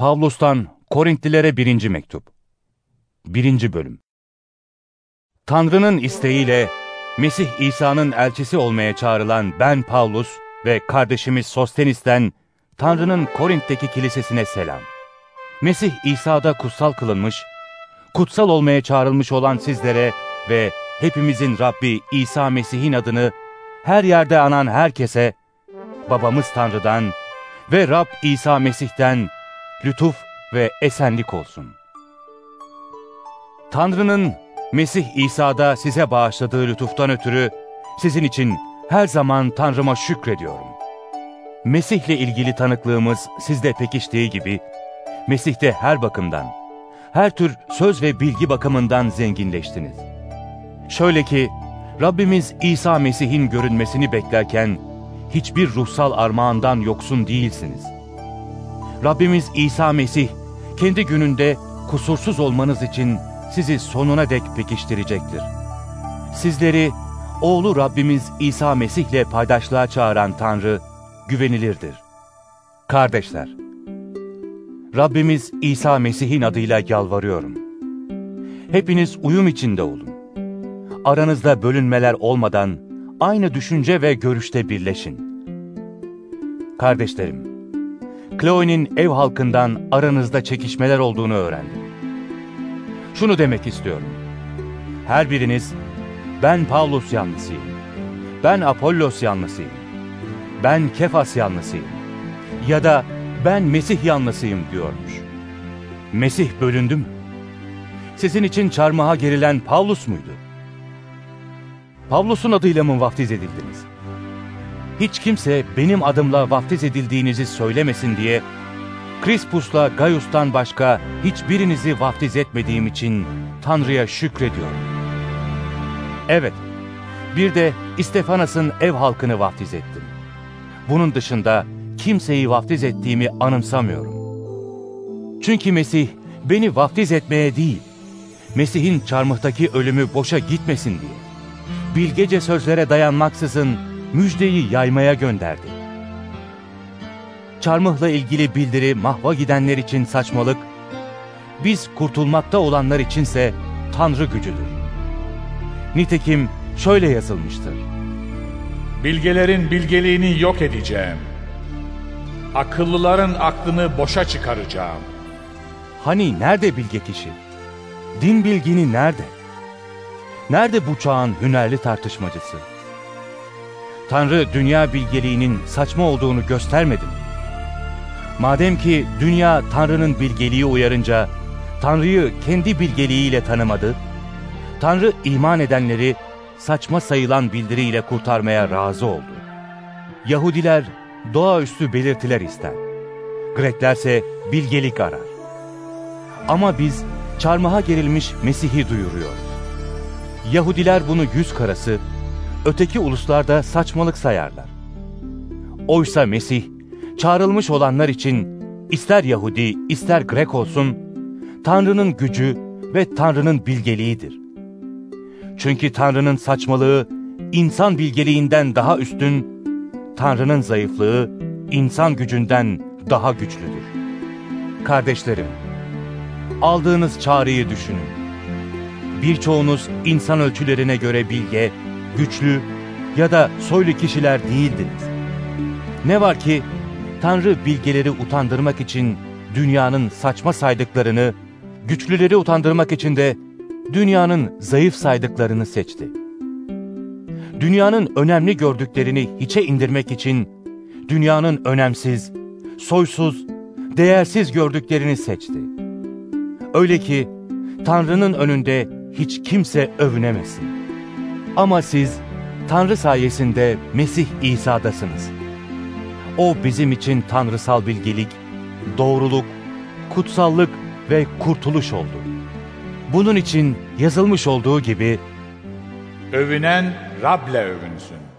Pavlus'tan Korintlilere birinci mektup. Birinci bölüm. Tanrı'nın isteğiyle Mesih İsa'nın elçisi olmaya çağrılan ben Pavlus ve kardeşimiz Sostenis'ten Tanrı'nın Korint'teki kilisesine selam. Mesih İsa'da kutsal kılınmış, kutsal olmaya çağrılmış olan sizlere ve hepimizin Rabbi İsa Mesih'in adını her yerde anan herkese, babamız Tanrı'dan ve Rab İsa Mesih'ten lütuf ve esenlik olsun. Tanrı'nın Mesih İsa'da size bağışladığı lütuftan ötürü sizin için her zaman Tanrı'ma şükrediyorum. Mesih'le ilgili tanıklığımız sizde pekiştiği gibi, Mesih'te her bakımdan, her tür söz ve bilgi bakımından zenginleştiniz. Şöyle ki, Rabbimiz İsa Mesih'in görünmesini beklerken, hiçbir ruhsal armağandan yoksun değilsiniz. Rabbimiz İsa Mesih, kendi gününde kusursuz olmanız için sizi sonuna dek pekiştirecektir. Sizleri, oğlu Rabbimiz İsa Mesih'le paydaşlığa çağıran Tanrı, güvenilirdir. Kardeşler, Rabbimiz İsa Mesih'in adıyla yalvarıyorum. Hepiniz uyum içinde olun. Aranızda bölünmeler olmadan aynı düşünce ve görüşte birleşin. Kardeşlerim, Chloe'nin ev halkından aranızda çekişmeler olduğunu öğrendim. Şunu demek istiyorum. Her biriniz, ben Paulus yanlısıyım, ben Apollos yanlısıyım, ben Kefas yanlısıyım ya da ben Mesih yanlısıyım diyormuş. Mesih bölündü mü? Sizin için çarmıha gerilen Pavlus muydu? Pavlus'un adıyla mı vaftiz edildiniz? Hiç kimse benim adımla vaftiz edildiğinizi söylemesin diye Krispus'la Gaius'tan başka hiçbirinizi vaftiz etmediğim için Tanrı'ya şükrediyorum. Evet, bir de İstefanas'ın ev halkını vaftiz ettim. Bunun dışında kimseyi vaftiz ettiğimi anımsamıyorum. Çünkü Mesih beni vaftiz etmeye değil, Mesih'in çarmıhtaki ölümü boşa gitmesin diye, bilgece sözlere dayanmaksızın müjdeyi yaymaya gönderdi. Çarmıhla ilgili bildiri mahva gidenler için saçmalık, biz kurtulmakta olanlar içinse Tanrı gücüdür. Nitekim şöyle yazılmıştır. Bilgelerin bilgeliğini yok edeceğim. Akıllıların aklını boşa çıkaracağım. Hani nerede bilge kişi? Din bilgini nerede? Nerede bu çağın hünerli tartışmacısı? Tanrı dünya bilgeliğinin saçma olduğunu göstermedi mi? Madem ki dünya Tanrı'nın bilgeliği uyarınca Tanrı'yı kendi bilgeliğiyle tanımadı, Tanrı iman edenleri saçma sayılan bildiriyle kurtarmaya razı oldu. Yahudiler doğaüstü belirtiler ister. Greklerse bilgelik arar. Ama biz çarmıha gerilmiş Mesih'i duyuruyoruz. Yahudiler bunu yüz karası, öteki uluslarda saçmalık sayarlar. Oysa Mesih, çağrılmış olanlar için ister Yahudi ister Grek olsun, Tanrı'nın gücü ve Tanrı'nın bilgeliğidir. Çünkü Tanrı'nın saçmalığı insan bilgeliğinden daha üstün, Tanrı'nın zayıflığı insan gücünden daha güçlüdür. Kardeşlerim, aldığınız çağrıyı düşünün. Birçoğunuz insan ölçülerine göre bilge, güçlü ya da soylu kişiler değildiniz. Ne var ki Tanrı bilgeleri utandırmak için dünyanın saçma saydıklarını, güçlüleri utandırmak için de dünyanın zayıf saydıklarını seçti. Dünyanın önemli gördüklerini hiçe indirmek için dünyanın önemsiz, soysuz, değersiz gördüklerini seçti. Öyle ki Tanrı'nın önünde hiç kimse övünemesin. Ama siz Tanrı sayesinde Mesih İsa'dasınız. O bizim için tanrısal bilgelik, doğruluk, kutsallık ve kurtuluş oldu. Bunun için yazılmış olduğu gibi Övünen Rab'le övünsün.